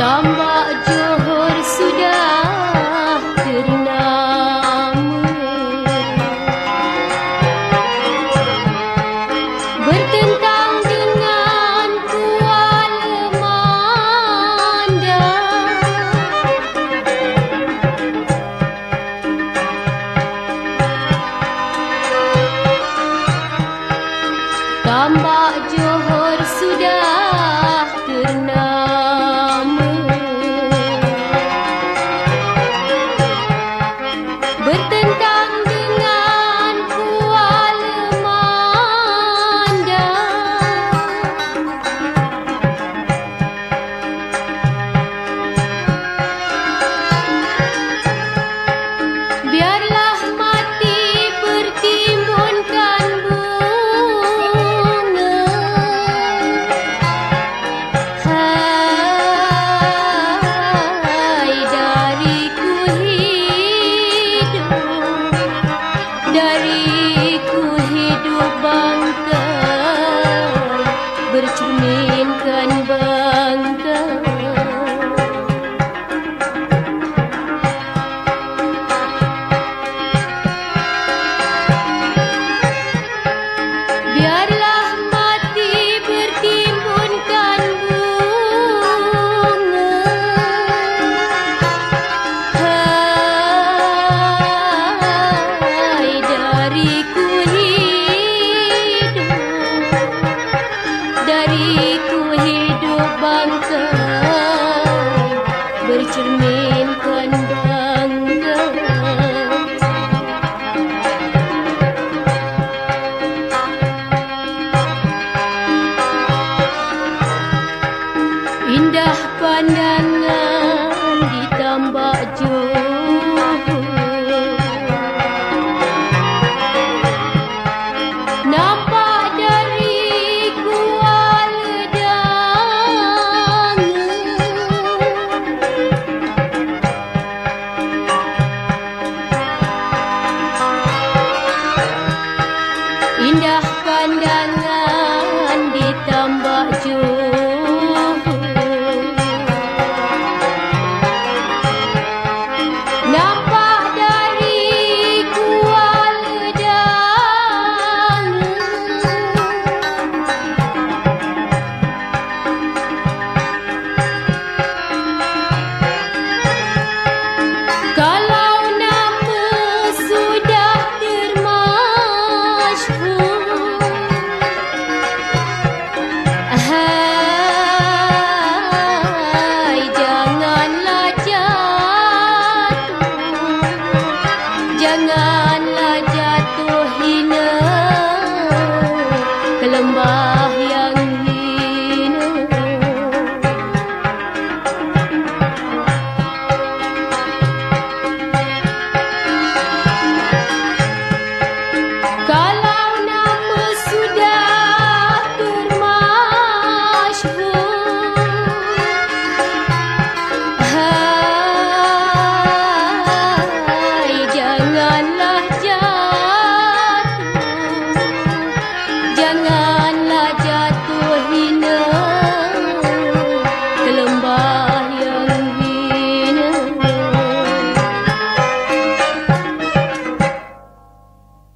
Somebody to me. Bantai bercerminkan bangga, indah Pandangan ditambah jauh Pindahkan dengan ditambah juga